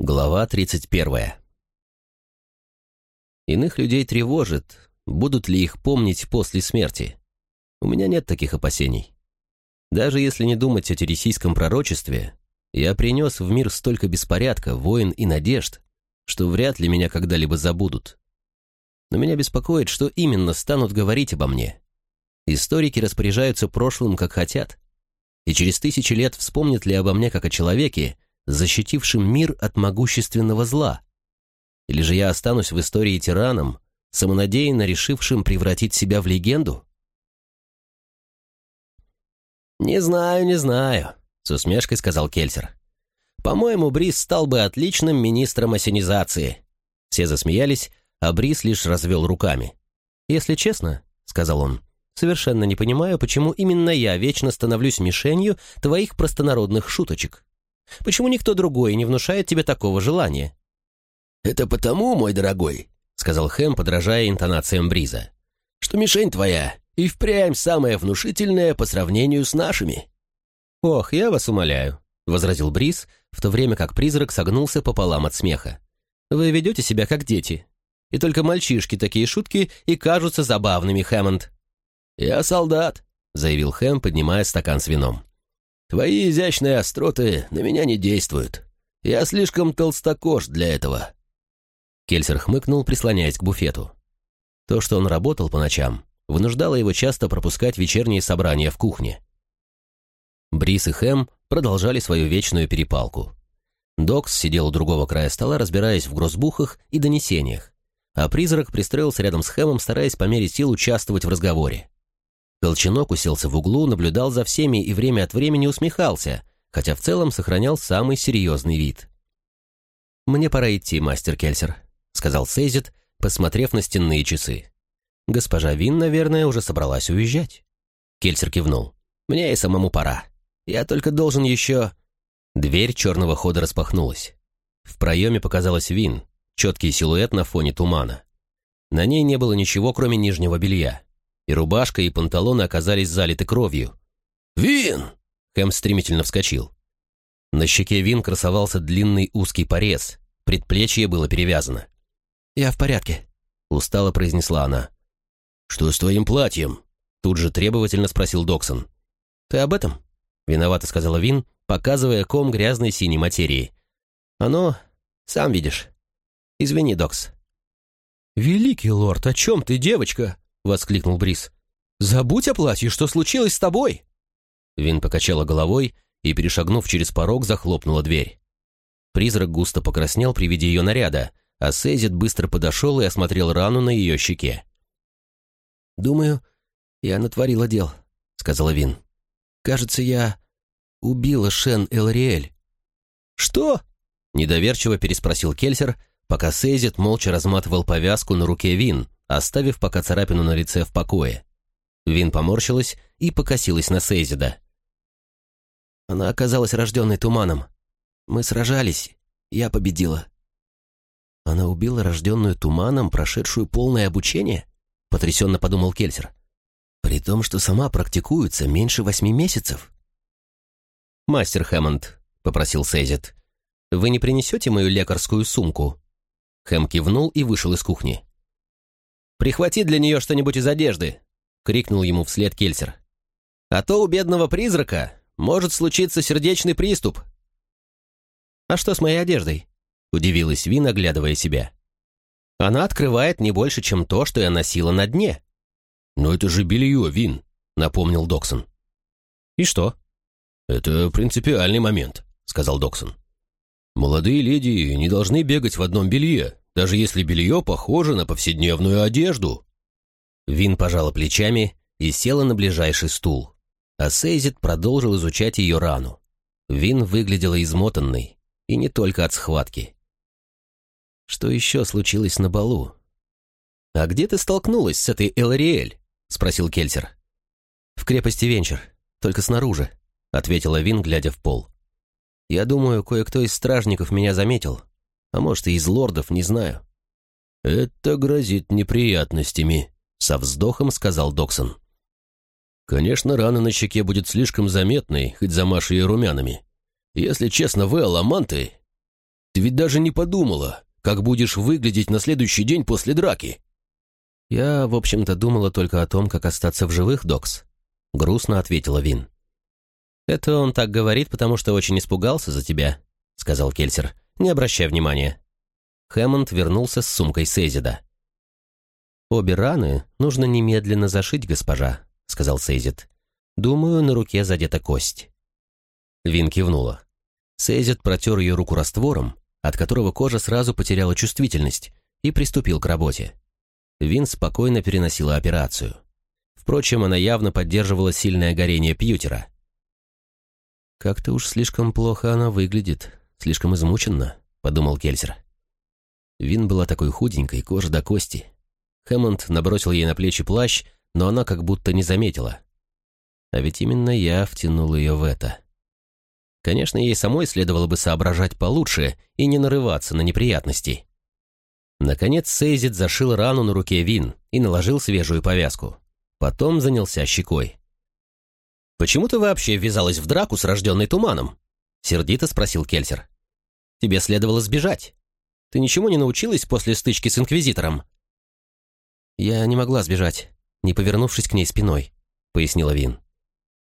Глава 31. Иных людей тревожит, будут ли их помнить после смерти. У меня нет таких опасений. Даже если не думать о тересийском пророчестве, я принес в мир столько беспорядка, войн и надежд, что вряд ли меня когда-либо забудут. Но меня беспокоит, что именно станут говорить обо мне. Историки распоряжаются прошлым, как хотят. И через тысячи лет вспомнят ли обо мне как о человеке, защитившим мир от могущественного зла? Или же я останусь в истории тираном, самонадеянно решившим превратить себя в легенду? «Не знаю, не знаю», — с усмешкой сказал Кельсер. «По-моему, Брис стал бы отличным министром осенизации». Все засмеялись, а Брис лишь развел руками. «Если честно», — сказал он, — «совершенно не понимаю, почему именно я вечно становлюсь мишенью твоих простонародных шуточек. Почему никто другой не внушает тебе такого желания?» «Это потому, мой дорогой», — сказал Хэм, подражая интонациям Бриза, «что мишень твоя и впрямь самая внушительная по сравнению с нашими». «Ох, я вас умоляю», — возразил Бриз, в то время как призрак согнулся пополам от смеха. «Вы ведете себя как дети. И только мальчишки такие шутки и кажутся забавными, Хэммонд». «Я солдат», — заявил Хэм, поднимая стакан с вином. Твои изящные остроты на меня не действуют. Я слишком толстокож для этого». Кельсер хмыкнул, прислоняясь к буфету. То, что он работал по ночам, вынуждало его часто пропускать вечерние собрания в кухне. Брис и Хэм продолжали свою вечную перепалку. Докс сидел у другого края стола, разбираясь в грозбухах и донесениях, а призрак пристроился рядом с Хэмом, стараясь по мере сил участвовать в разговоре. Колченок уселся в углу, наблюдал за всеми и время от времени усмехался, хотя в целом сохранял самый серьезный вид. «Мне пора идти, мастер Кельсер», — сказал Сейзит, посмотрев на стенные часы. «Госпожа Вин, наверное, уже собралась уезжать». Кельсер кивнул. «Мне и самому пора. Я только должен еще...» Дверь черного хода распахнулась. В проеме показалась Вин, четкий силуэт на фоне тумана. На ней не было ничего, кроме нижнего белья и рубашка, и панталоны оказались залиты кровью. «Вин!» — Хэм стремительно вскочил. На щеке Вин красовался длинный узкий порез, предплечье было перевязано. «Я в порядке», — устало произнесла она. «Что с твоим платьем?» — тут же требовательно спросил Доксон. «Ты об этом?» — виновато сказала Вин, показывая ком грязной синей материи. «Оно... сам видишь. Извини, Докс». «Великий лорд, о чем ты, девочка?» — воскликнул Брис. «Забудь о платье, что случилось с тобой?» Вин покачала головой и, перешагнув через порог, захлопнула дверь. Призрак густо покраснел при виде ее наряда, а Сейзит быстро подошел и осмотрел рану на ее щеке. «Думаю, я натворила дел», — сказала Вин. «Кажется, я убила Шен Элриэль». «Что?» — недоверчиво переспросил Кельсер, пока Сейзит молча разматывал повязку на руке Вин, оставив пока царапину на лице в покое. Вин поморщилась и покосилась на Сейзида. Она оказалась рожденной туманом. Мы сражались, я победила. Она убила рожденную туманом, прошедшую полное обучение? Потрясенно подумал Кельсер. При том, что сама практикуется меньше восьми месяцев. «Мастер Хэммонд», — попросил Сейзит, — «вы не принесете мою лекарскую сумку?» Хэм кивнул и вышел из кухни. «Прихвати для нее что-нибудь из одежды!» — крикнул ему вслед Кельсер. «А то у бедного призрака может случиться сердечный приступ». «А что с моей одеждой?» — удивилась Вин, оглядывая себя. «Она открывает не больше, чем то, что я носила на дне». «Но это же белье, Вин», — напомнил Доксон. «И что?» «Это принципиальный момент», — сказал Доксон. «Молодые леди не должны бегать в одном белье, даже если белье похоже на повседневную одежду». Вин пожала плечами и села на ближайший стул, а Сейзит продолжил изучать ее рану. Вин выглядела измотанной, и не только от схватки. Что еще случилось на балу? «А где ты столкнулась с этой Элариэль?» — спросил Кельсер. «В крепости Венчер, только снаружи», — ответила Вин, глядя в пол. «Я думаю, кое-кто из стражников меня заметил, а может, и из лордов, не знаю». «Это грозит неприятностями», — со вздохом сказал Доксон. «Конечно, рана на щеке будет слишком заметной, хоть замашь ее румянами. Если честно, вы, аламанты...» Ты ведь даже не подумала, как будешь выглядеть на следующий день после драки?» «Я, в общем-то, думала только о том, как остаться в живых, Докс», — грустно ответила Вин. «Это он так говорит, потому что очень испугался за тебя», — сказал Кельсер. «Не обращай внимания». Хэммонд вернулся с сумкой Сейзида. «Обе раны нужно немедленно зашить, госпожа», — сказал Сейзид. «Думаю, на руке задета кость». Вин кивнула. Сейзид протер ее руку раствором, от которого кожа сразу потеряла чувствительность, и приступил к работе. Вин спокойно переносила операцию. Впрочем, она явно поддерживала сильное горение Пьютера. «Как-то уж слишком плохо она выглядит, слишком измученно», — подумал Кельсер. Вин была такой худенькой, кожа до кости. Хэммонд набросил ей на плечи плащ, но она как будто не заметила. А ведь именно я втянул ее в это. Конечно, ей самой следовало бы соображать получше и не нарываться на неприятности. Наконец Сейзит зашил рану на руке Вин и наложил свежую повязку. Потом занялся щекой. «Почему ты вообще ввязалась в драку с рожденной туманом?» — сердито спросил Кельсер. «Тебе следовало сбежать. Ты ничему не научилась после стычки с Инквизитором?» «Я не могла сбежать, не повернувшись к ней спиной», — пояснила Вин.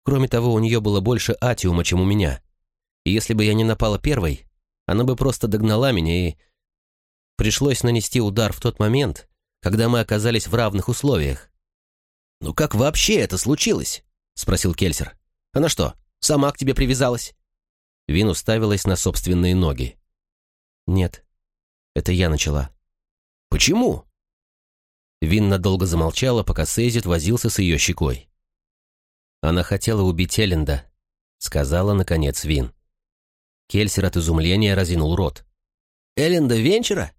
«Кроме того, у нее было больше атиума, чем у меня. И если бы я не напала первой, она бы просто догнала меня и Пришлось нанести удар в тот момент, когда мы оказались в равных условиях. «Ну как вообще это случилось?» — спросил Кельсер. «Она что, сама к тебе привязалась?» Вин уставилась на собственные ноги. «Нет, это я начала». «Почему?» Вин надолго замолчала, пока Сейзит возился с ее щекой. «Она хотела убить Элленда», — сказала, наконец, Вин. Кельсер от изумления разинул рот. «Элленда Венчера?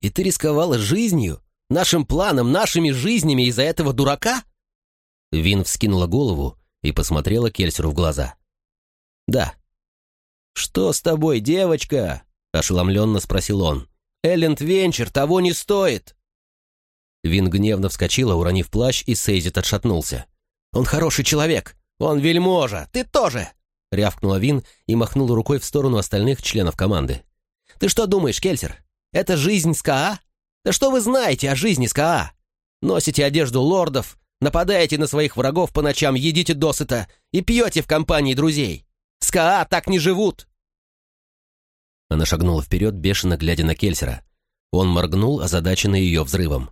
И ты рисковала жизнью, нашим планом, нашими жизнями из-за этого дурака?» Вин вскинула голову и посмотрела Кельсеру в глаза. «Да». «Что с тобой, девочка?» — ошеломленно спросил он. «Элленд Венчер того не стоит!» Вин гневно вскочила, уронив плащ, и Сейзит отшатнулся. «Он хороший человек! Он вельможа! Ты тоже!» — рявкнула Вин и махнула рукой в сторону остальных членов команды. «Ты что думаешь, Кельсер? Это жизнь СКА? Да что вы знаете о жизни СКА? Носите одежду лордов, нападаете на своих врагов по ночам, едите досыта и пьете в компании друзей. СКА так не живут!» Она шагнула вперед, бешено глядя на Кельсера. Он моргнул, озадаченный ее взрывом.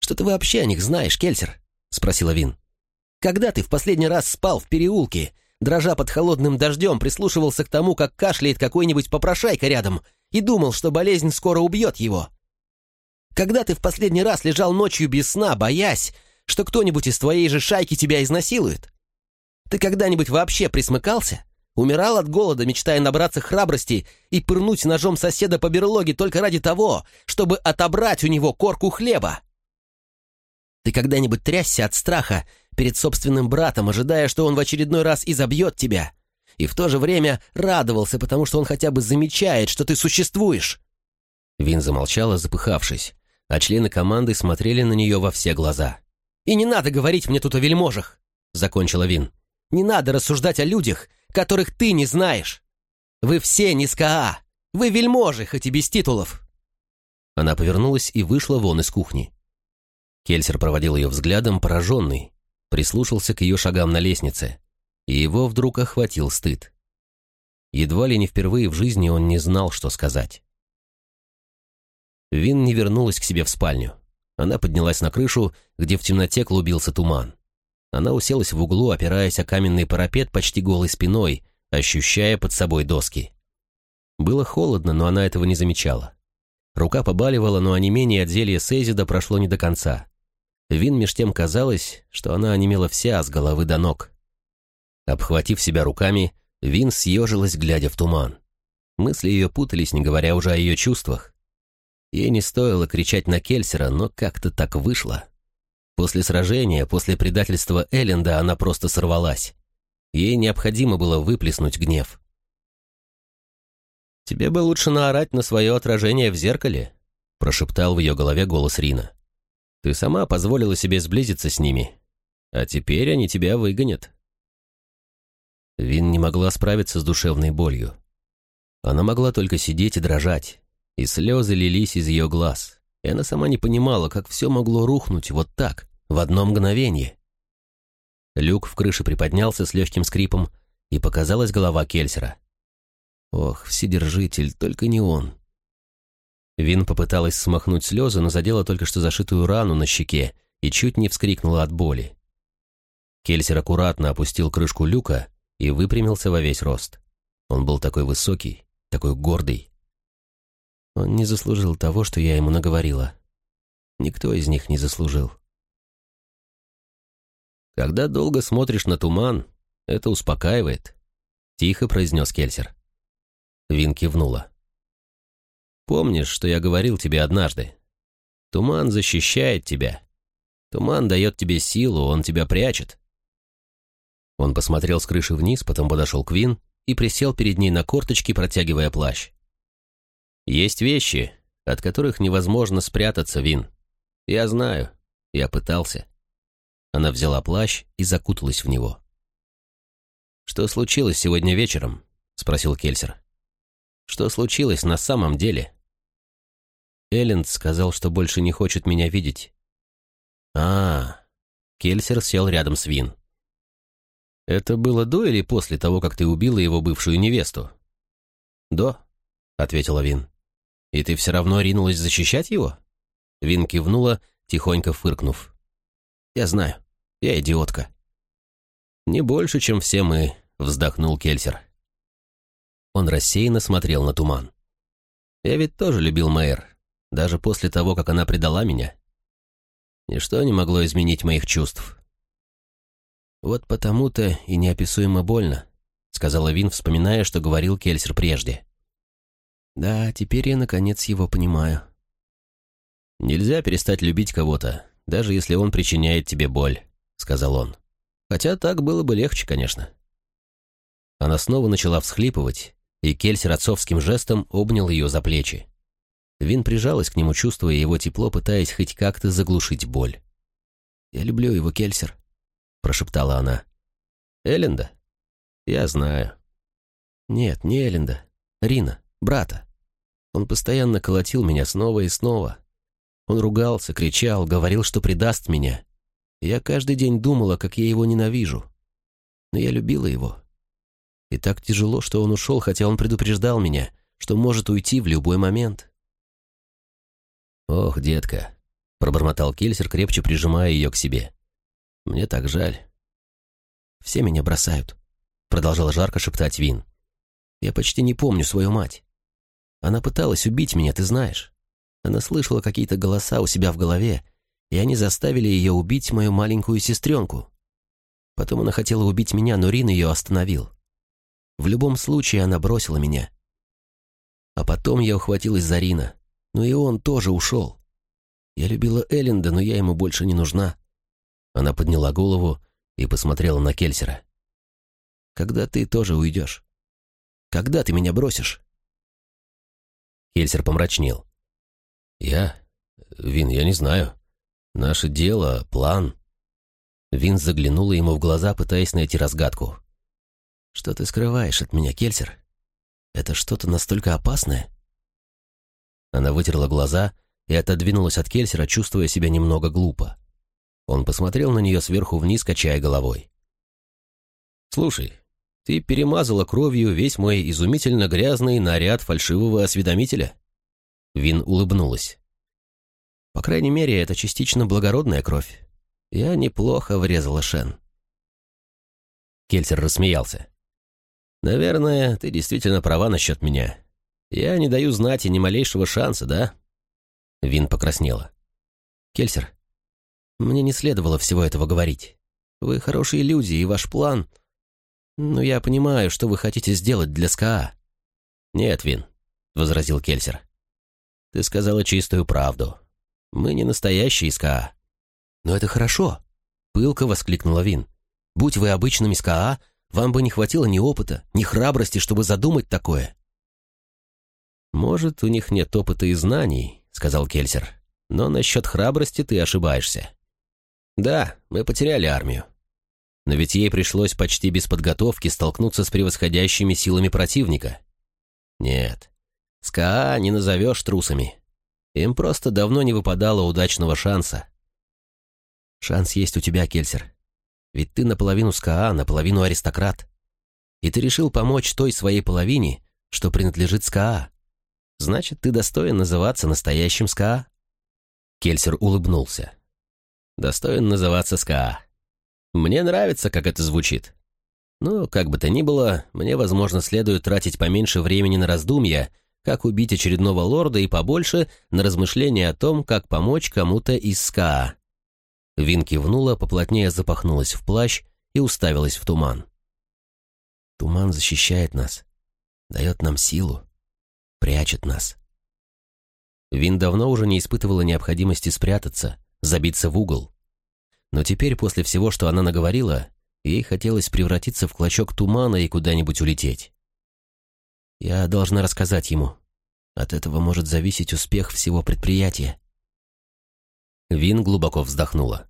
«Что ты вообще о них знаешь, Кельсер?» — спросила Вин. «Когда ты в последний раз спал в переулке, дрожа под холодным дождем, прислушивался к тому, как кашляет какой-нибудь попрошайка рядом, и думал, что болезнь скоро убьет его. Когда ты в последний раз лежал ночью без сна, боясь, что кто-нибудь из твоей же шайки тебя изнасилует? Ты когда-нибудь вообще присмыкался? Умирал от голода, мечтая набраться храбрости и пырнуть ножом соседа по берлоге только ради того, чтобы отобрать у него корку хлеба? Ты когда-нибудь трясся от страха перед собственным братом, ожидая, что он в очередной раз изобьет тебя? и в то же время радовался, потому что он хотя бы замечает, что ты существуешь. Вин замолчала, запыхавшись, а члены команды смотрели на нее во все глаза. «И не надо говорить мне тут о вельможах!» — закончила Вин. «Не надо рассуждать о людях, которых ты не знаешь! Вы все не СКА! Вы вельможи, хоть и без титулов!» Она повернулась и вышла вон из кухни. Кельсер проводил ее взглядом, пораженный, прислушался к ее шагам на лестнице и его вдруг охватил стыд. Едва ли не впервые в жизни он не знал, что сказать. Вин не вернулась к себе в спальню. Она поднялась на крышу, где в темноте клубился туман. Она уселась в углу, опираясь о каменный парапет почти голой спиной, ощущая под собой доски. Было холодно, но она этого не замечала. Рука побаливала, но онемение от зелья Сейзида прошло не до конца. Вин меж тем казалось, что она онемела вся с головы до ног. Обхватив себя руками, Вин съежилась, глядя в туман. Мысли ее путались, не говоря уже о ее чувствах. Ей не стоило кричать на Кельсера, но как-то так вышло. После сражения, после предательства Элленда она просто сорвалась. Ей необходимо было выплеснуть гнев. «Тебе бы лучше наорать на свое отражение в зеркале», прошептал в ее голове голос Рина. «Ты сама позволила себе сблизиться с ними, а теперь они тебя выгонят». Вин не могла справиться с душевной болью. Она могла только сидеть и дрожать, и слезы лились из ее глаз, и она сама не понимала, как все могло рухнуть вот так, в одно мгновение. Люк в крыше приподнялся с легким скрипом, и показалась голова Кельсера. Ох, вседержитель, только не он. Вин попыталась смахнуть слезы, но задела только что зашитую рану на щеке и чуть не вскрикнула от боли. Кельсер аккуратно опустил крышку люка и выпрямился во весь рост. Он был такой высокий, такой гордый. Он не заслужил того, что я ему наговорила. Никто из них не заслужил. Когда долго смотришь на туман, это успокаивает, тихо произнес Кельсер. Вин кивнула. Помнишь, что я говорил тебе однажды? Туман защищает тебя. Туман дает тебе силу, он тебя прячет. Он посмотрел с крыши вниз, потом подошел к Вин и присел перед ней на корточки, протягивая плащ. «Есть вещи, от которых невозможно спрятаться, Вин. Я знаю, я пытался». Она взяла плащ и закуталась в него. «Что случилось сегодня вечером?» — спросил Кельсер. «Что случилось на самом деле?» Элленд сказал, что больше не хочет меня видеть. «А, Кельсер сел рядом с Вин. «Это было до или после того, как ты убила его бывшую невесту?» «До», — ответила Вин. «И ты все равно ринулась защищать его?» Вин кивнула, тихонько фыркнув. «Я знаю, я идиотка». «Не больше, чем все мы», — вздохнул Кельсер. Он рассеянно смотрел на туман. «Я ведь тоже любил Мэйр, даже после того, как она предала меня. Ничто не могло изменить моих чувств. «Вот потому-то и неописуемо больно», — сказала Вин, вспоминая, что говорил Кельсер прежде. «Да, теперь я, наконец, его понимаю». «Нельзя перестать любить кого-то, даже если он причиняет тебе боль», — сказал он. «Хотя так было бы легче, конечно». Она снова начала всхлипывать, и Кельсер отцовским жестом обнял ее за плечи. Вин прижалась к нему, чувствуя его тепло, пытаясь хоть как-то заглушить боль. «Я люблю его, Кельсер», — прошептала она. «Элленда? Я знаю». «Нет, не Элленда. Рина, брата. Он постоянно колотил меня снова и снова. Он ругался, кричал, говорил, что предаст меня. Я каждый день думала, как я его ненавижу. Но я любила его. И так тяжело, что он ушел, хотя он предупреждал меня, что может уйти в любой момент». «Ох, детка», — пробормотал Кельсер, крепче прижимая ее к себе. Мне так жаль. Все меня бросают, продолжал жарко шептать Вин. Я почти не помню свою мать. Она пыталась убить меня, ты знаешь. Она слышала какие-то голоса у себя в голове, и они заставили ее убить мою маленькую сестренку. Потом она хотела убить меня, но Рин ее остановил. В любом случае она бросила меня. А потом я ухватилась за Рина, но и он тоже ушел. Я любила Элленда, но я ему больше не нужна. Она подняла голову и посмотрела на Кельсера. «Когда ты тоже уйдешь? Когда ты меня бросишь?» Кельсер помрачнел. «Я? Вин, я не знаю. Наше дело, план...» Вин заглянула ему в глаза, пытаясь найти разгадку. «Что ты скрываешь от меня, Кельсер? Это что-то настолько опасное?» Она вытерла глаза и отодвинулась от Кельсера, чувствуя себя немного глупо. Он посмотрел на нее сверху вниз, качая головой. «Слушай, ты перемазала кровью весь мой изумительно грязный наряд фальшивого осведомителя?» Вин улыбнулась. «По крайней мере, это частично благородная кровь. Я неплохо врезала Шен». Кельсер рассмеялся. «Наверное, ты действительно права насчет меня. Я не даю знать и ни малейшего шанса, да?» Вин покраснела. «Кельсер, мне не следовало всего этого говорить. Вы хорошие люди, и ваш план... Но я понимаю, что вы хотите сделать для СКА». «Нет, Вин», — возразил Кельсер. «Ты сказала чистую правду. Мы не настоящие СКА». «Но это хорошо», — пылко воскликнула Вин. «Будь вы обычными СКА, вам бы не хватило ни опыта, ни храбрости, чтобы задумать такое». «Может, у них нет опыта и знаний», — сказал Кельсер. «Но насчет храбрости ты ошибаешься. Да, мы потеряли армию. Но ведь ей пришлось почти без подготовки столкнуться с превосходящими силами противника. Нет, СКА не назовешь трусами. Им просто давно не выпадало удачного шанса. Шанс есть у тебя, Кельсер. Ведь ты наполовину скаа, наполовину аристократ. И ты решил помочь той своей половине, что принадлежит скаа. Значит, ты достоин называться настоящим скаа. Кельсер улыбнулся. Достоин называться скаа. Мне нравится, как это звучит. Но, как бы то ни было, мне, возможно, следует тратить поменьше времени на раздумья, как убить очередного лорда и побольше на размышления о том, как помочь кому-то из СКА. Вин кивнула, поплотнее запахнулась в плащ и уставилась в туман. Туман защищает нас, дает нам силу, прячет нас. Вин давно уже не испытывала необходимости спрятаться, забиться в угол. Но теперь, после всего, что она наговорила, ей хотелось превратиться в клочок тумана и куда-нибудь улететь. «Я должна рассказать ему. От этого может зависеть успех всего предприятия». Вин глубоко вздохнула.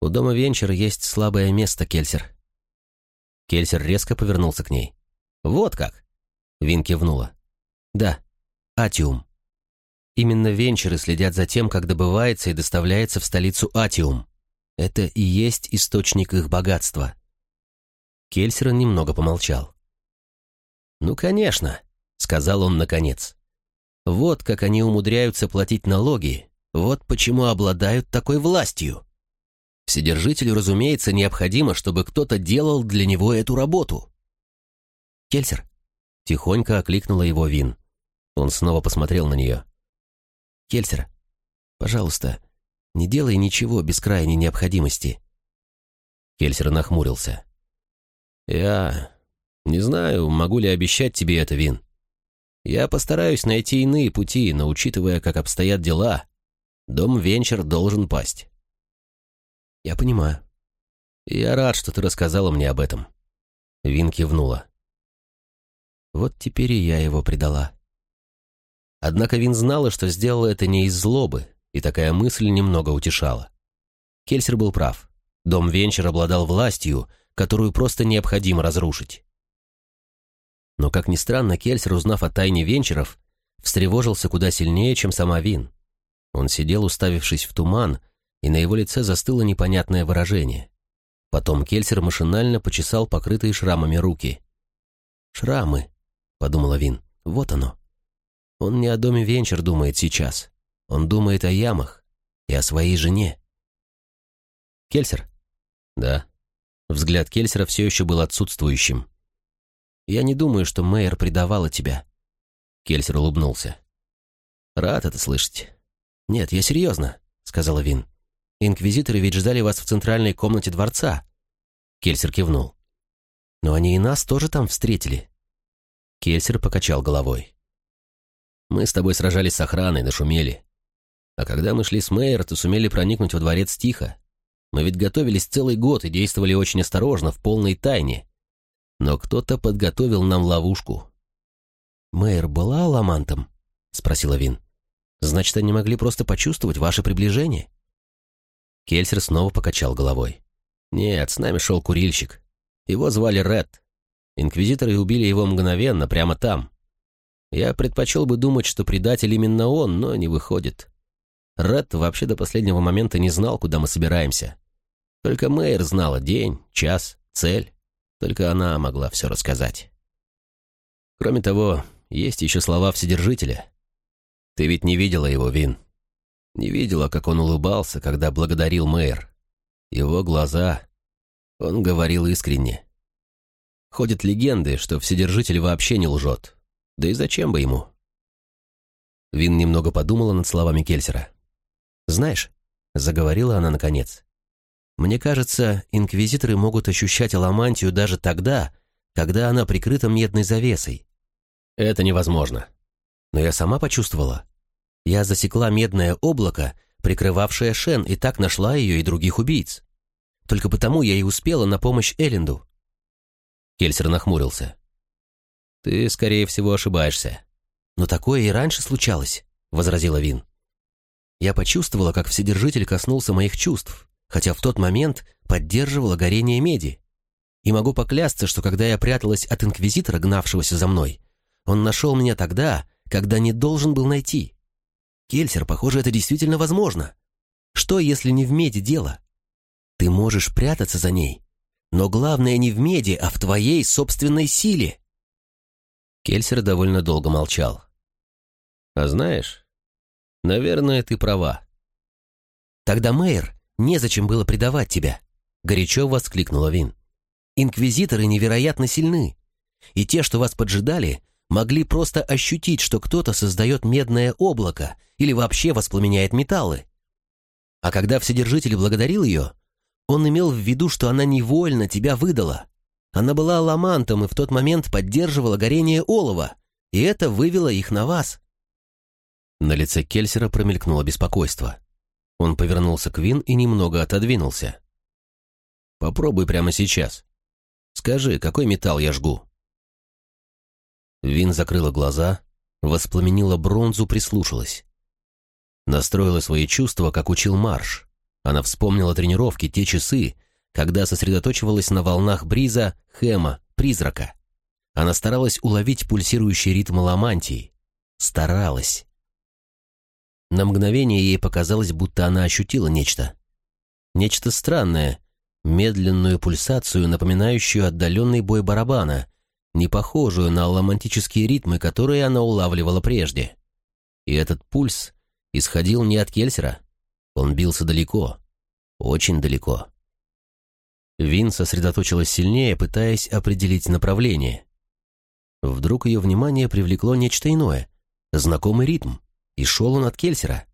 «У дома Венчер есть слабое место, Кельсер». Кельсер резко повернулся к ней. «Вот как?» Вин кивнула. «Да, Атиум. Именно венчеры следят за тем, как добывается и доставляется в столицу Атиум. Это и есть источник их богатства». Кельсер немного помолчал. «Ну, конечно», — сказал он наконец. «Вот как они умудряются платить налоги, вот почему обладают такой властью. Вседержителю, разумеется, необходимо, чтобы кто-то делал для него эту работу». «Кельсер», — тихонько окликнула его Вин. Он снова посмотрел на нее. «Кельсер, пожалуйста, не делай ничего без крайней необходимости». Кельсер нахмурился. «Я не знаю, могу ли обещать тебе это, Вин. Я постараюсь найти иные пути, но учитывая, как обстоят дела, дом Венчер должен пасть. Я понимаю. Я рад, что ты рассказала мне об этом. Вин кивнула. Вот теперь и я его предала. Однако Вин знала, что сделала это не из злобы, и такая мысль немного утешала. Кельсер был прав. Дом Венчер обладал властью, которую просто необходимо разрушить. Но, как ни странно, Кельсер, узнав о тайне венчеров, встревожился куда сильнее, чем сама Вин. Он сидел, уставившись в туман, и на его лице застыло непонятное выражение. Потом Кельсер машинально почесал покрытые шрамами руки. «Шрамы», — подумала Вин, — «вот оно. Он не о доме Венчер думает сейчас. Он думает о ямах и о своей жене». «Кельсер?» «Да». Взгляд Кельсера все еще был отсутствующим. Я не думаю, что Мэйер предавала тебя». Кельсер улыбнулся. «Рад это слышать». «Нет, я серьезно», — сказала Вин. «Инквизиторы ведь ждали вас в центральной комнате дворца». Кельсер кивнул. «Но они и нас тоже там встретили». Кельсер покачал головой. «Мы с тобой сражались с охраной, нашумели. А когда мы шли с Мэйер, то сумели проникнуть во дворец тихо. Мы ведь готовились целый год и действовали очень осторожно, в полной тайне. Но кто-то подготовил нам ловушку. «Мэйр была аламантом?» — спросила Вин. «Значит, они могли просто почувствовать ваше приближение?» Кельсер снова покачал головой. «Нет, с нами шел курильщик. Его звали Ред. Инквизиторы убили его мгновенно, прямо там. Я предпочел бы думать, что предатель именно он, но не выходит. Ред вообще до последнего момента не знал, куда мы собираемся. Только Мэйр знала день, час, цель. Только она могла все рассказать. Кроме того, есть еще слова Вседержителя. Ты ведь не видела его, Вин. Не видела, как он улыбался, когда благодарил мэр. Его глаза... Он говорил искренне. Ходят легенды, что Вседержитель вообще не лжет. Да и зачем бы ему? Вин немного подумала над словами Кельсера. «Знаешь», — заговорила она наконец, мне кажется, инквизиторы могут ощущать аламантию даже тогда, когда она прикрыта медной завесой. Это невозможно. Но я сама почувствовала. Я засекла медное облако, прикрывавшее Шен, и так нашла ее и других убийц. Только потому я и успела на помощь Элленду. Кельсер нахмурился. «Ты, скорее всего, ошибаешься». «Но такое и раньше случалось», — возразила Вин. Я почувствовала, как Вседержитель коснулся моих чувств хотя в тот момент поддерживала горение меди. И могу поклясться, что когда я пряталась от инквизитора, гнавшегося за мной, Он нашел меня тогда, когда не должен был найти. Кельсер, похоже, это действительно возможно. Что, если не в меди дело? Ты можешь прятаться за ней, но главное не в меди, а в твоей собственной силе. Кельсер довольно долго молчал. А знаешь, наверное, ты права. Тогда, Мэйр, незачем было предавать тебя, горячо воскликнула Вин. Инквизиторы невероятно сильны, и те, что вас поджидали, могли просто ощутить, что кто-то создает медное облако или вообще воспламеняет металлы. А когда Вседержитель благодарил ее, он имел в виду, что она невольно тебя выдала. Она была ламантом и в тот момент поддерживала горение олова, и это вывело их на вас. На лице Кельсера промелькнуло беспокойство. Он повернулся к Вин и немного отодвинулся. «Попробуй прямо сейчас. Скажи, какой металл я жгу?» Вин закрыла глаза, воспламенила бронзу, прислушалась. Настроила свои чувства, как учил Марш. Она вспомнила тренировки, те часы, когда сосредоточивалась на волнах бриза, Хэма, призрака. Она старалась уловить пульсирующий ритм ламантии. Старалась. На мгновение ей показалось, будто она ощутила нечто. Нечто странное, медленную пульсацию, напоминающую отдаленный бой барабана, не похожую на ламантические ритмы, которые она улавливала прежде. И этот пульс исходил не от Кельсера. Он бился далеко, очень далеко. Вин сосредоточилась сильнее, пытаясь определить направление. Вдруг ее внимание привлекло нечто иное, знакомый ритм, и шел он от Кельсера.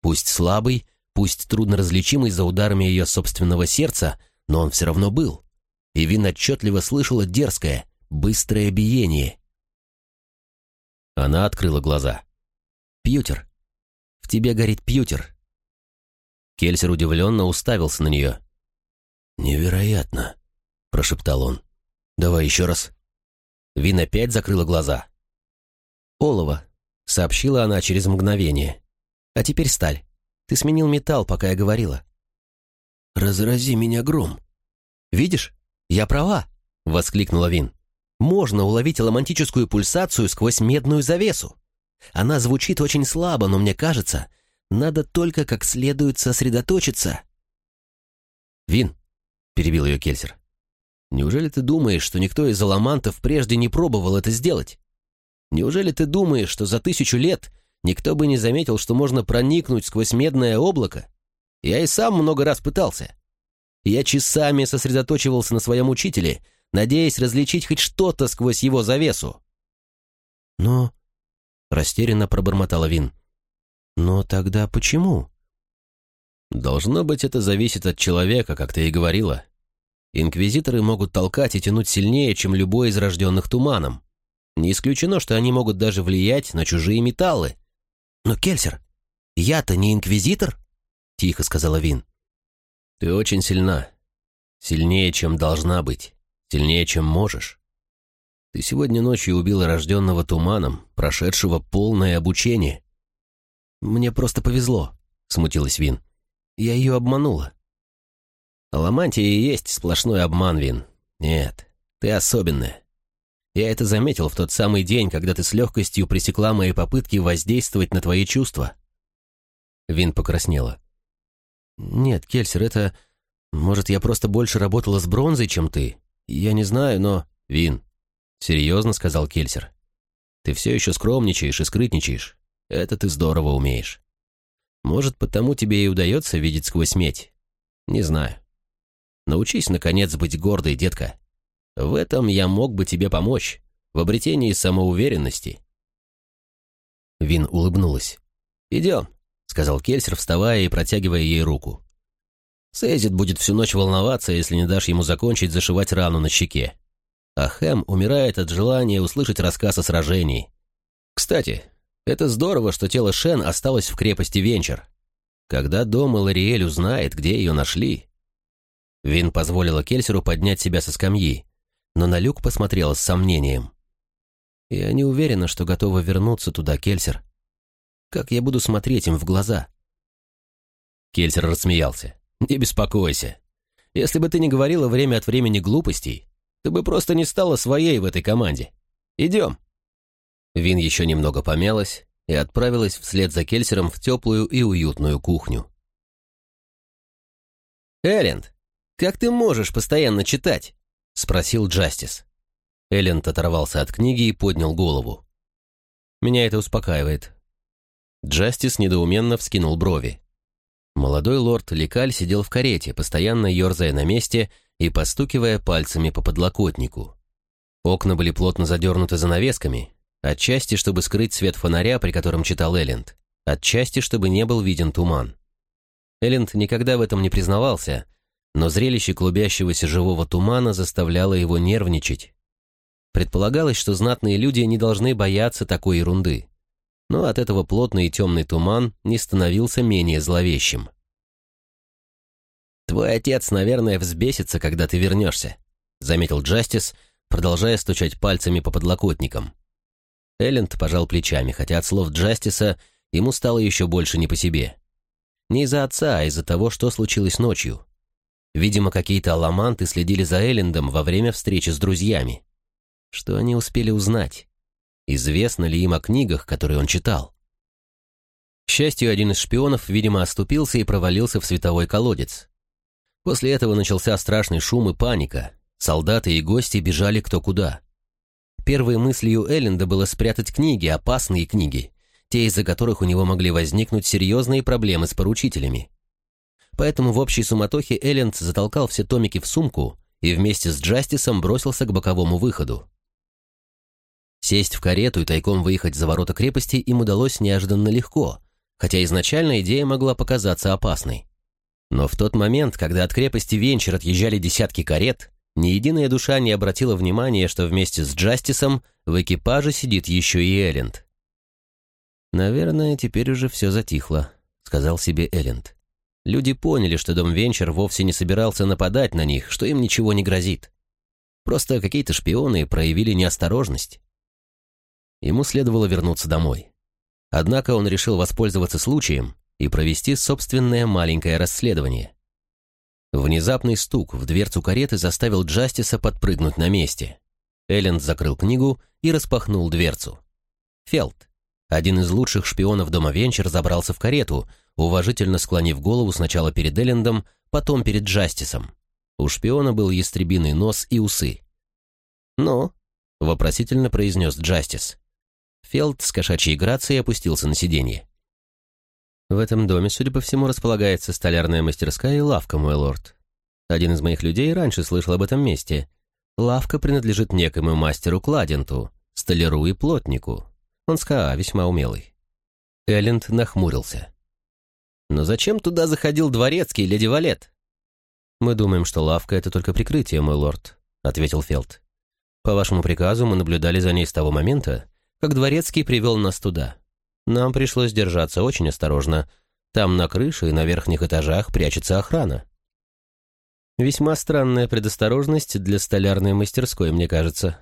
Пусть слабый, пусть трудно различимый за ударами ее собственного сердца, но он все равно был. И Вин отчетливо слышала дерзкое, быстрое биение. Она открыла глаза. «Пьютер. В тебе горит пьютер». Кельсер удивленно уставился на нее. «Невероятно», — прошептал он. «Давай еще раз». Вин опять закрыла глаза. «Олово», — сообщила она через мгновение. «А теперь сталь. Ты сменил металл, пока я говорила». «Разрази меня гром». «Видишь? Я права», — воскликнула Вин можно уловить романтическую пульсацию сквозь медную завесу. Она звучит очень слабо, но мне кажется, надо только как следует сосредоточиться. «Вин», — перебил ее Кельсер, — «неужели ты думаешь, что никто из аламантов прежде не пробовал это сделать? Неужели ты думаешь, что за тысячу лет никто бы не заметил, что можно проникнуть сквозь медное облако? Я и сам много раз пытался. Я часами сосредоточивался на своем учителе — надеясь различить хоть что-то сквозь его завесу. «Но...» — растерянно пробормотала Вин. «Но тогда почему?» «Должно быть, это зависит от человека, как ты и говорила. Инквизиторы могут толкать и тянуть сильнее, чем любой из рожденных туманом. Не исключено, что они могут даже влиять на чужие металлы». «Но, Кельсер, я-то не инквизитор?» — тихо сказала Вин. «Ты очень сильна. Сильнее, чем должна быть. Сильнее, чем можешь. Ты сегодня ночью убила рожденного туманом, прошедшего полное обучение. Мне просто повезло, смутилась Вин. Я ее обманула. Ламантия и есть сплошной обман, Вин. Нет, ты особенная. Я это заметил в тот самый день, когда ты с легкостью пресекла мои попытки воздействовать на твои чувства. Вин покраснела. «Нет, Кельсер, это... Может, я просто больше работала с бронзой, чем ты? «Я не знаю, но...» «Вин», — серьезно сказал Кельсер. «Ты все еще скромничаешь и скрытничаешь. Это ты здорово умеешь. Может, потому тебе и удается видеть сквозь медь? Не знаю. Научись, наконец, быть гордой, детка. В этом я мог бы тебе помочь, в обретении самоуверенности». Вин улыбнулась. «Идем», — сказал Кельсер, вставая и протягивая ей руку. Сейзит будет всю ночь волноваться, если не дашь ему закончить зашивать рану на щеке. А Хэм умирает от желания услышать рассказ о сражении. Кстати, это здорово, что тело Шен осталось в крепости Венчер. Когда дом Лариэль узнает, где ее нашли... Вин позволила Кельсеру поднять себя со скамьи, но на люк посмотрела с сомнением. «Я не уверена, что готова вернуться туда, Кельсер. Как я буду смотреть им в глаза?» Кельсер рассмеялся. «Не беспокойся. Если бы ты не говорила время от времени глупостей, ты бы просто не стала своей в этой команде. Идем». Вин еще немного помялась и отправилась вслед за Кельсером в теплую и уютную кухню. «Элленд, как ты можешь постоянно читать?» — спросил Джастис. Элленд оторвался от книги и поднял голову. «Меня это успокаивает». Джастис недоуменно вскинул брови. Молодой лорд Лекаль сидел в карете, постоянно ерзая на месте и постукивая пальцами по подлокотнику. Окна были плотно задернуты занавесками, отчасти, чтобы скрыть свет фонаря, при котором читал Элленд, отчасти, чтобы не был виден туман. Элленд никогда в этом не признавался, но зрелище клубящегося живого тумана заставляло его нервничать. Предполагалось, что знатные люди не должны бояться такой ерунды но от этого плотный и темный туман не становился менее зловещим. «Твой отец, наверное, взбесится, когда ты вернешься», — заметил Джастис, продолжая стучать пальцами по подлокотникам. Элленд пожал плечами, хотя от слов Джастиса ему стало еще больше не по себе. Не из-за отца, а из-за того, что случилось ночью. Видимо, какие-то аламанты следили за Эллендом во время встречи с друзьями. Что они успели узнать? Известно ли им о книгах, которые он читал? К счастью, один из шпионов, видимо, оступился и провалился в световой колодец. После этого начался страшный шум и паника. Солдаты и гости бежали кто куда. Первой мыслью Элленда было спрятать книги, опасные книги, те, из-за которых у него могли возникнуть серьезные проблемы с поручителями. Поэтому в общей суматохе Элленд затолкал все томики в сумку и вместе с Джастисом бросился к боковому выходу. Сесть в карету и тайком выехать за ворота крепости им удалось неожиданно легко, хотя изначально идея могла показаться опасной. Но в тот момент, когда от крепости Венчер отъезжали десятки карет, ни единая душа не обратила внимания, что вместе с Джастисом в экипаже сидит еще и Элленд. «Наверное, теперь уже все затихло», — сказал себе Элленд. Люди поняли, что дом Венчер вовсе не собирался нападать на них, что им ничего не грозит. Просто какие-то шпионы проявили неосторожность. Ему следовало вернуться домой. Однако он решил воспользоваться случаем и провести собственное маленькое расследование. Внезапный стук в дверцу кареты заставил Джастиса подпрыгнуть на месте. Элленд закрыл книгу и распахнул дверцу. Фелд, один из лучших шпионов дома Венчер, забрался в карету, уважительно склонив голову сначала перед Эллендом, потом перед Джастисом. У шпиона был ястребиный нос и усы. «Ну?» — вопросительно произнес Джастис. Фелд с кошачьей грацией опустился на сиденье. «В этом доме, судя по всему, располагается столярная мастерская и лавка, мой лорд. Один из моих людей раньше слышал об этом месте. Лавка принадлежит некому мастеру Кладенту, столяру и плотнику. Он ска весьма умелый». Элленд нахмурился. «Но зачем туда заходил дворецкий, леди Валет?» «Мы думаем, что лавка — это только прикрытие, мой лорд», — ответил Фелд. «По вашему приказу мы наблюдали за ней с того момента, как дворецкий привел нас туда. Нам пришлось держаться очень осторожно. Там на крыше и на верхних этажах прячется охрана. Весьма странная предосторожность для столярной мастерской, мне кажется.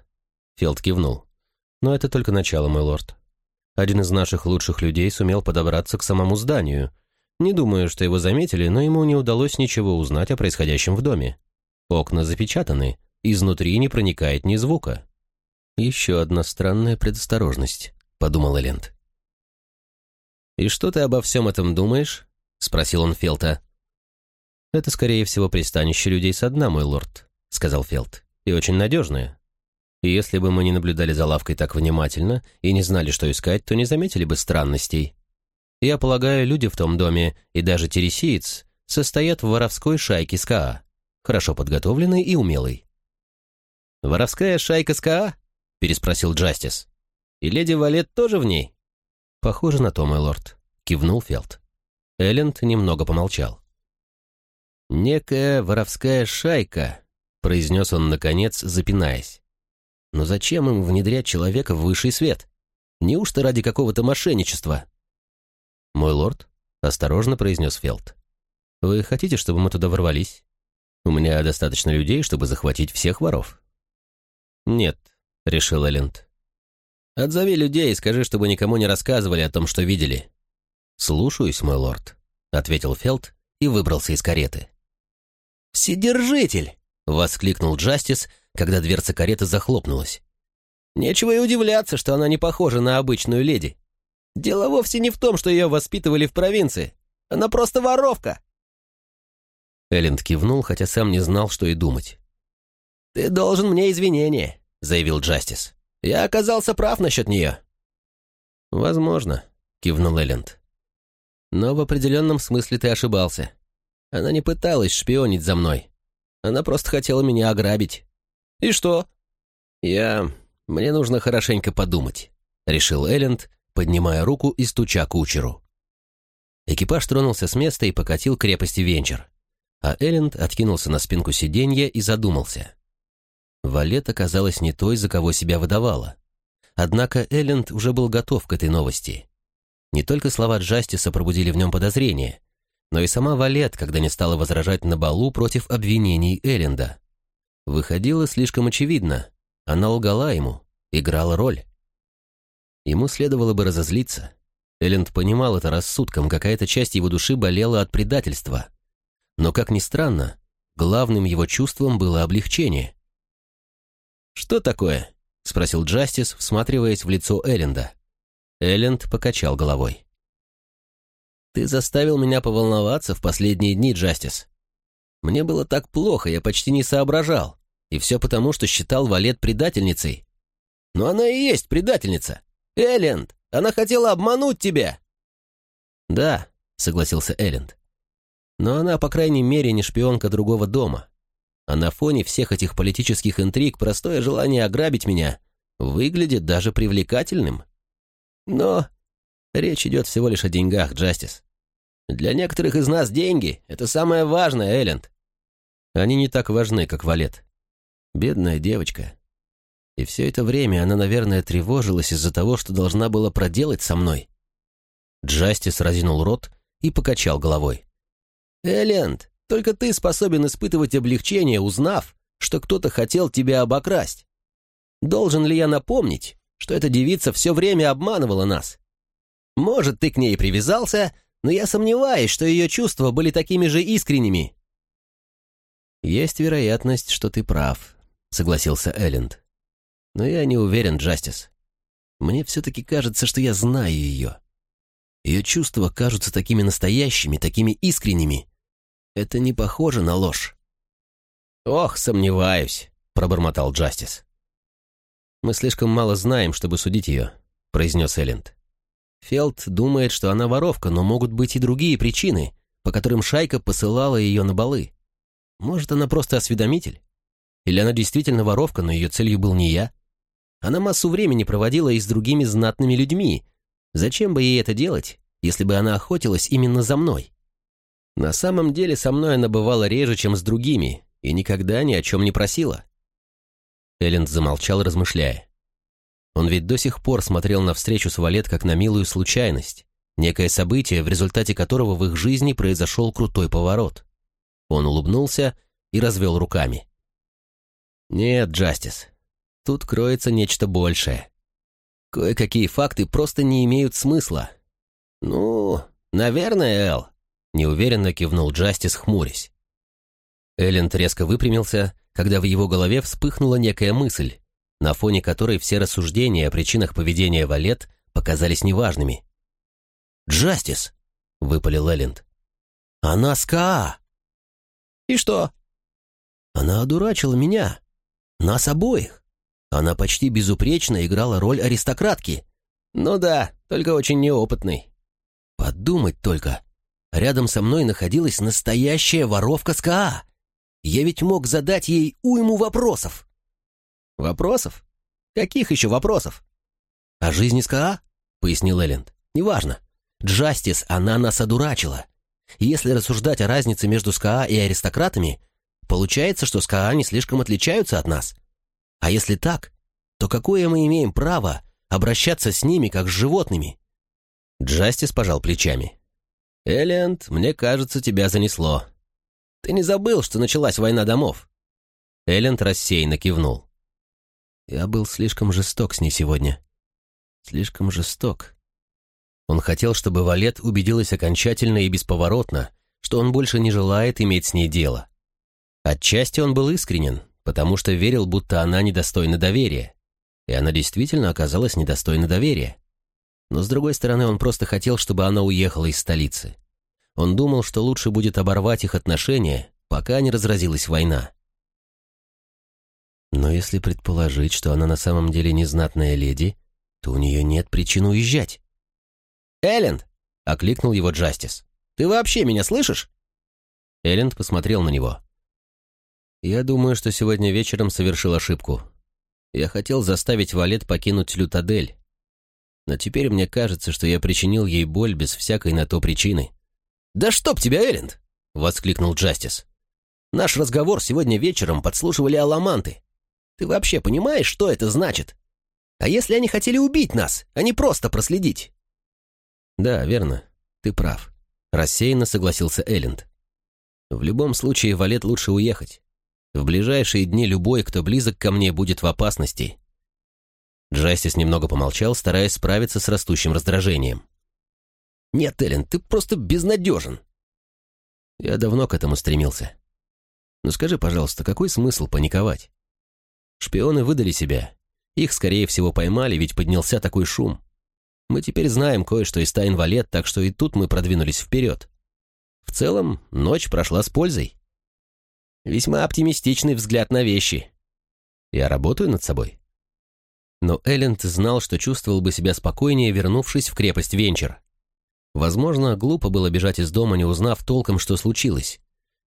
Фелд кивнул. Но это только начало, мой лорд. Один из наших лучших людей сумел подобраться к самому зданию. Не думаю, что его заметили, но ему не удалось ничего узнать о происходящем в доме. Окна запечатаны, изнутри не проникает ни звука. «Еще одна странная предосторожность», — подумал Элент. «И что ты обо всем этом думаешь?» — спросил он Фелта. «Это, скорее всего, пристанище людей со дна, мой лорд», — сказал Фелт, — «и очень надежное. И если бы мы не наблюдали за лавкой так внимательно и не знали, что искать, то не заметили бы странностей. Я полагаю, люди в том доме, и даже тересиец, состоят в воровской шайке СКА, хорошо подготовленной и умелой». «Воровская шайка СКА?» переспросил Джастис. «И леди Валет тоже в ней?» «Похоже на то, мой лорд», — кивнул Фелд. Элленд немного помолчал. «Некая воровская шайка», — произнес он, наконец, запинаясь. «Но зачем им внедрять человека в высший свет? Неужто ради какого-то мошенничества?» «Мой лорд», — осторожно произнес Фелд. «Вы хотите, чтобы мы туда ворвались? У меня достаточно людей, чтобы захватить всех воров». «Нет, — решил Элленд. «Отзови людей и скажи, чтобы никому не рассказывали о том, что видели». «Слушаюсь, мой лорд», — ответил Фелд и выбрался из кареты. «Вседержитель!» — воскликнул Джастис, когда дверца кареты захлопнулась. Нечего и удивляться, что она не похожа на обычную леди. Дело вовсе не в том, что ее воспитывали в провинции. Она просто воровка!» Элленд кивнул, хотя сам не знал, что и думать. «Ты должен мне извинения», — заявил Джастис. «Я оказался прав насчет нее». «Возможно», — кивнул Элленд. «Но в определенном смысле ты ошибался. Она не пыталась шпионить за мной. Она просто хотела меня ограбить». «И что?» «Я... Мне нужно хорошенько подумать», — решил Элленд, поднимая руку и стуча кучеру. Экипаж тронулся с места и покатил крепости Венчер, а Элленд откинулся на спинку сиденья и задумался. Валет оказалась не той, за кого себя выдавала. Однако Элленд уже был готов к этой новости. Не только слова Джастиса пробудили в нем подозрения, но и сама Валет, когда не стала возражать на балу против обвинений Элленда. Выходило слишком очевидно. Она лгала ему, играла роль. Ему следовало бы разозлиться. Элленд понимал это рассудком, какая-то часть его души болела от предательства. Но, как ни странно, главным его чувством было облегчение. «Что такое?» — спросил Джастис, всматриваясь в лицо Элленда. Элленд покачал головой. «Ты заставил меня поволноваться в последние дни, Джастис. Мне было так плохо, я почти не соображал. И все потому, что считал Валет предательницей. Но она и есть предательница. Элленд, она хотела обмануть тебя!» «Да», — согласился Элленд. «Но она, по крайней мере, не шпионка другого дома. А на фоне всех этих политических интриг простое желание ограбить меня выглядит даже привлекательным. Но речь идет всего лишь о деньгах, Джастис. Для некоторых из нас деньги — это самое важное, Элленд. Они не так важны, как Валет. Бедная девочка. И все это время она, наверное, тревожилась из-за того, что должна была проделать со мной. Джастис разинул рот и покачал головой. «Элленд, только ты способен испытывать облегчение, узнав, что кто-то хотел тебя обокрасть. Должен ли я напомнить, что эта девица все время обманывала нас? Может, ты к ней привязался, но я сомневаюсь, что ее чувства были такими же искренними». «Есть вероятность, что ты прав», — согласился Элленд. «Но я не уверен, Джастис. Мне все-таки кажется, что я знаю ее. Ее чувства кажутся такими настоящими, такими искренними, это не похоже на ложь». «Ох, сомневаюсь», — пробормотал Джастис. «Мы слишком мало знаем, чтобы судить ее», — произнес Элленд. «Фелд думает, что она воровка, но могут быть и другие причины, по которым шайка посылала ее на балы. Может, она просто осведомитель? Или она действительно воровка, но ее целью был не я? Она массу времени проводила и с другими знатными людьми. Зачем бы ей это делать, если бы она охотилась именно за мной?» На самом деле со мной она бывала реже, чем с другими, и никогда ни о чем не просила. Элленд замолчал, размышляя. Он ведь до сих пор смотрел на встречу с Валет как на милую случайность, некое событие, в результате которого в их жизни произошел крутой поворот. Он улыбнулся и развел руками. «Нет, Джастис, тут кроется нечто большее. Кое-какие факты просто не имеют смысла. Ну, наверное, Эл, Неуверенно кивнул Джастис, хмурясь. Элленд резко выпрямился, когда в его голове вспыхнула некая мысль, на фоне которой все рассуждения о причинах поведения Валет показались неважными. «Джастис!» — выпалил Элленд. «Она СКА!» «И что?» «Она одурачила меня. Нас обоих. Она почти безупречно играла роль аристократки». «Ну да, только очень неопытный». «Подумать только. Рядом со мной находилась настоящая воровка СКА. Я ведь мог задать ей уйму вопросов. Вопросов? Каких еще вопросов? О жизни скаа? Пояснил Элленд. Неважно. Джастис, она нас одурачила. Если рассуждать о разнице между скаа и аристократами, получается, что скаа не слишком отличаются от нас. А если так, то какое мы имеем право обращаться с ними как с животными? Джастис пожал плечами. «Элленд, мне кажется, тебя занесло. Ты не забыл, что началась война домов?» Элленд рассеянно кивнул. «Я был слишком жесток с ней сегодня. Слишком жесток». Он хотел, чтобы Валет убедилась окончательно и бесповоротно, что он больше не желает иметь с ней дело. Отчасти он был искренен, потому что верил, будто она недостойна доверия. И она действительно оказалась недостойна доверия. Но, с другой стороны, он просто хотел, чтобы она уехала из столицы. Он думал, что лучше будет оборвать их отношения, пока не разразилась война. Но если предположить, что она на самом деле незнатная леди, то у нее нет причин уезжать. «Элленд!» — окликнул его Джастис. «Ты вообще меня слышишь?» Элленд посмотрел на него. «Я думаю, что сегодня вечером совершил ошибку. Я хотел заставить Валет покинуть Лютадель. Но теперь мне кажется, что я причинил ей боль без всякой на то причины». «Да чтоб тебя, Элленд!» — воскликнул Джастис. «Наш разговор сегодня вечером подслушивали аламанты. Ты вообще понимаешь, что это значит? А если они хотели убить нас, а не просто проследить?» «Да, верно. Ты прав», — рассеянно согласился Элленд. «В любом случае, Валет лучше уехать. В ближайшие дни любой, кто близок ко мне, будет в опасности». Джастис немного помолчал, стараясь справиться с растущим раздражением. «Нет, Эллен, ты просто безнадежен». «Я давно к этому стремился. Но скажи, пожалуйста, какой смысл паниковать? Шпионы выдали себя. Их, скорее всего, поймали, ведь поднялся такой шум. Мы теперь знаем кое-что из тайн Валет, так что и тут мы продвинулись вперед. В целом, ночь прошла с пользой. Весьма оптимистичный взгляд на вещи. Я работаю над собой. Но Элленд знал, что чувствовал бы себя спокойнее, вернувшись в крепость Венчер. Возможно, глупо было бежать из дома, не узнав толком, что случилось.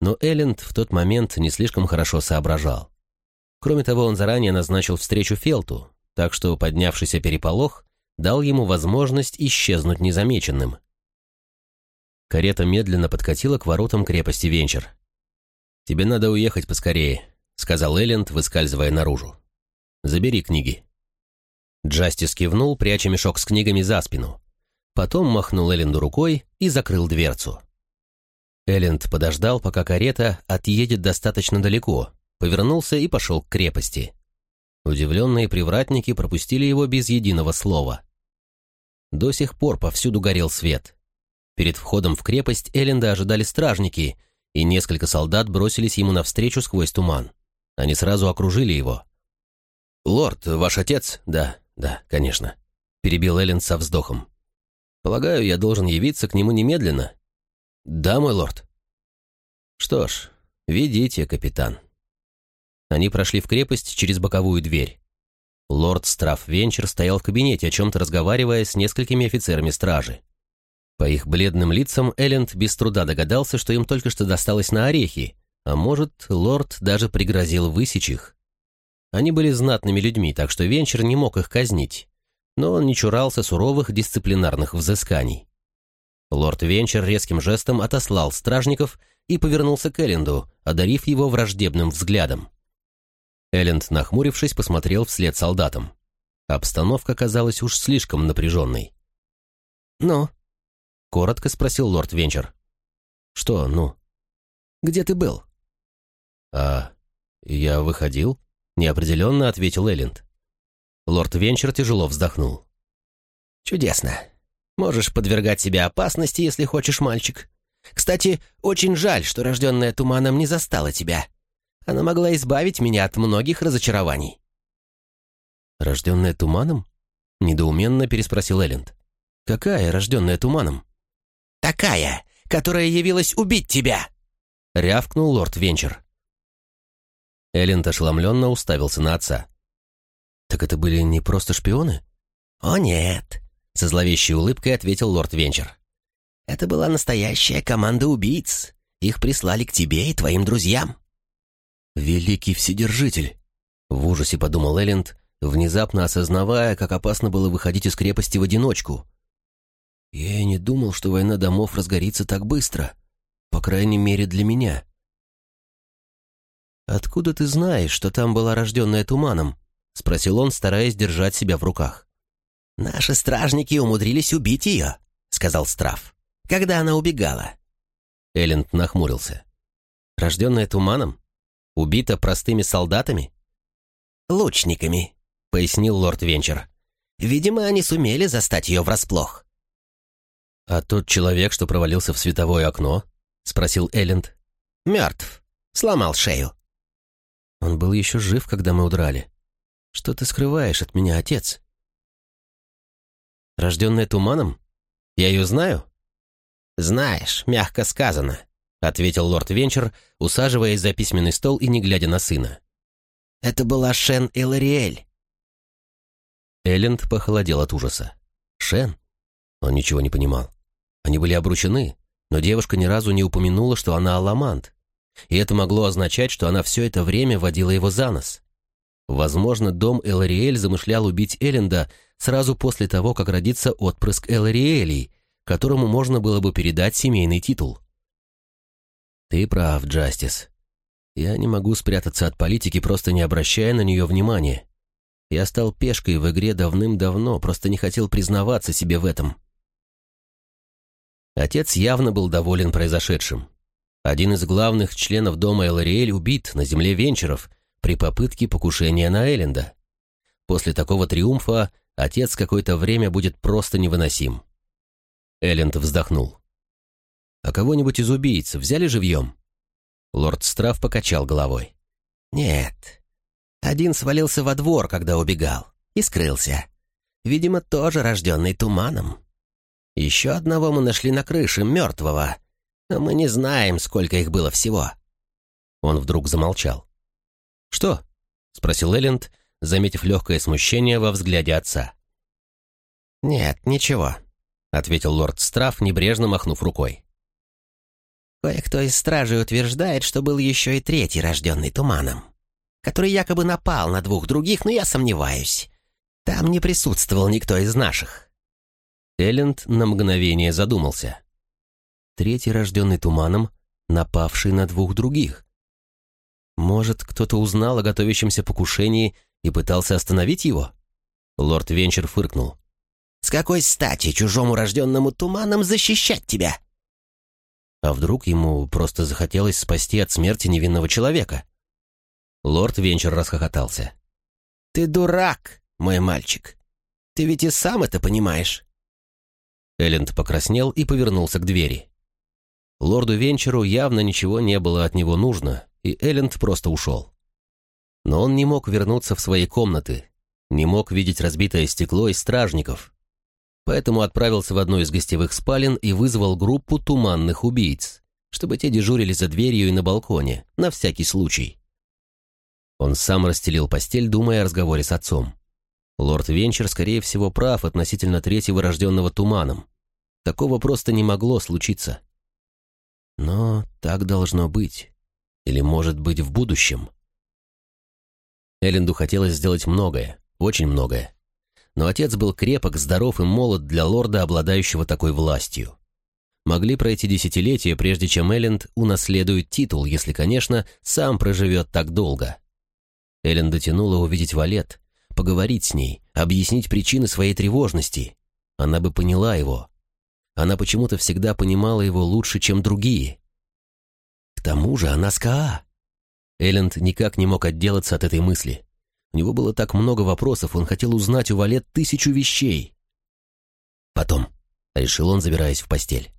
Но Элленд в тот момент не слишком хорошо соображал. Кроме того, он заранее назначил встречу Фелту, так что поднявшийся переполох дал ему возможность исчезнуть незамеченным. Карета медленно подкатила к воротам крепости Венчер. «Тебе надо уехать поскорее», — сказал Элленд, выскальзывая наружу. «Забери книги». Джастис кивнул, пряча мешок с книгами за спину. Потом махнул Элленду рукой и закрыл дверцу. Элленд подождал, пока карета отъедет достаточно далеко, повернулся и пошел к крепости. Удивленные привратники пропустили его без единого слова. До сих пор повсюду горел свет. Перед входом в крепость Элленда ожидали стражники, и несколько солдат бросились ему навстречу сквозь туман. Они сразу окружили его. «Лорд, ваш отец?» «Да, да, конечно», — перебил Элленд со вздохом. «Полагаю, я должен явиться к нему немедленно?» «Да, мой лорд». «Что ж, ведите, капитан». Они прошли в крепость через боковую дверь. Лорд Страф Венчер стоял в кабинете, о чем-то разговаривая с несколькими офицерами стражи. По их бледным лицам Элленд без труда догадался, что им только что досталось на орехи, а может, лорд даже пригрозил высечь их. Они были знатными людьми, так что Венчер не мог их казнить, но он не чурался суровых дисциплинарных взысканий. Лорд Венчер резким жестом отослал стражников и повернулся к Элленду, одарив его враждебным взглядом. Элленд, нахмурившись, посмотрел вслед солдатам. Обстановка казалась уж слишком напряженной. «Ну?» — коротко спросил лорд Венчер. «Что «ну»?» «Где ты был?» «А, я выходил?» — неопределенно ответил Элленд. Лорд Венчер тяжело вздохнул. «Чудесно. Можешь подвергать себя опасности, если хочешь, мальчик. Кстати, очень жаль, что рожденная туманом не застала тебя. Она могла избавить меня от многих разочарований». «Рожденная туманом?» — недоуменно переспросил Элленд. «Какая рожденная туманом?» «Такая, которая явилась убить тебя!» — рявкнул лорд Венчер. Элленд ошеломленно уставился на отца. «Так это были не просто шпионы?» «О нет!» — со зловещей улыбкой ответил лорд Венчер. «Это была настоящая команда убийц. Их прислали к тебе и твоим друзьям». «Великий Вседержитель!» — в ужасе подумал Элленд, внезапно осознавая, как опасно было выходить из крепости в одиночку. «Я и не думал, что война домов разгорится так быстро, по крайней мере для меня». «Откуда ты знаешь, что там была рожденная туманом?» — спросил он, стараясь держать себя в руках. «Наши стражники умудрились убить ее», — сказал Страф, — «когда она убегала». Элленд нахмурился. «Рожденная туманом? Убита простыми солдатами?» «Лучниками», — пояснил лорд Венчер. «Видимо, они сумели застать ее врасплох». «А тот человек, что провалился в световое окно?» — спросил Элленд. «Мертв. Сломал шею». «Он был еще жив, когда мы удрали. Что ты скрываешь от меня, отец? Рожденная туманом? Я ее знаю? Знаешь, мягко сказано, ответил лорд Венчер, усаживаясь за письменный стол и не глядя на сына. Это была Шен Элариэль. Элленд похолодел от ужаса. Шен? Он ничего не понимал. Они были обручены, но девушка ни разу не упомянула, что она аламант. И это могло означать, что она все это время водила его за нос. Возможно, дом Элариэль замышлял убить Элленда сразу после того, как родится отпрыск Элариэлей, которому можно было бы передать семейный титул. «Ты прав, Джастис. Я не могу спрятаться от политики, просто не обращая на нее внимания. Я стал пешкой в игре давным-давно, просто не хотел признаваться себе в этом». Отец явно был доволен произошедшим. Один из главных членов дома Элариэль убит на земле Венчеров при попытке покушения на Элленда. После такого триумфа отец какое-то время будет просто невыносим. Элленд вздохнул. «А кого-нибудь из убийц взяли живьем?» Лорд Страф покачал головой. «Нет. Один свалился во двор, когда убегал, и скрылся. Видимо, тоже рожденный туманом. Еще одного мы нашли на крыше, мертвого, но мы не знаем, сколько их было всего». Он вдруг замолчал. «Что?» — спросил Элленд, заметив легкое смущение во взгляде отца. «Нет, ничего», — ответил лорд Страф, небрежно махнув рукой. «Кое-кто из стражей утверждает, что был еще и третий, рожденный туманом, который якобы напал на двух других, но я сомневаюсь. Там не присутствовал никто из наших». Элленд на мгновение задумался. Третий, рожденный туманом, напавший на двух других. Может, кто-то узнал о готовящемся покушении и пытался остановить его? Лорд Венчер фыркнул. С какой стати чужому рожденному туманом защищать тебя?» А вдруг ему просто захотелось спасти от смерти невинного человека? Лорд Венчер расхохотался. «Ты дурак, мой мальчик. Ты ведь и сам это понимаешь». Элленд покраснел и повернулся к двери. Лорду Венчеру явно ничего не было от него нужно, и Элленд просто ушел. Но он не мог вернуться в свои комнаты, не мог видеть разбитое стекло и стражников, поэтому отправился в одну из гостевых спален и вызвал группу туманных убийц, чтобы те дежурили за дверью и на балконе, на всякий случай. Он сам расстелил постель, думая о разговоре с отцом. Лорд Венчер, скорее всего, прав относительно третьего рожденного туманом. Такого просто не могло случиться. Но так должно быть. Или, может быть, в будущем. Элленду хотелось сделать многое, очень многое но отец был крепок, здоров и молод для лорда, обладающего такой властью. Могли пройти десятилетия, прежде чем Элленд унаследует титул, если, конечно, сам проживет так долго. Элленд дотянула увидеть Валет, поговорить с ней, объяснить причины своей тревожности. Она бы поняла его. Она почему-то всегда понимала его лучше, чем другие. К тому же она СКА. Элленд никак не мог отделаться от этой мысли. У него было так много вопросов, он хотел узнать у Валет тысячу вещей. Потом, — решил он, забираясь в постель.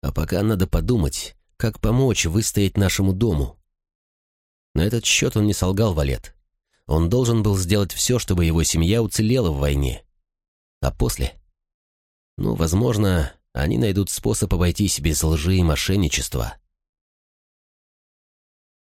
А пока надо подумать, как помочь выстоять нашему дому. На этот счет он не солгал Валет. Он должен был сделать все, чтобы его семья уцелела в войне. А после? Ну, возможно, они найдут способ обойтись без лжи и мошенничества.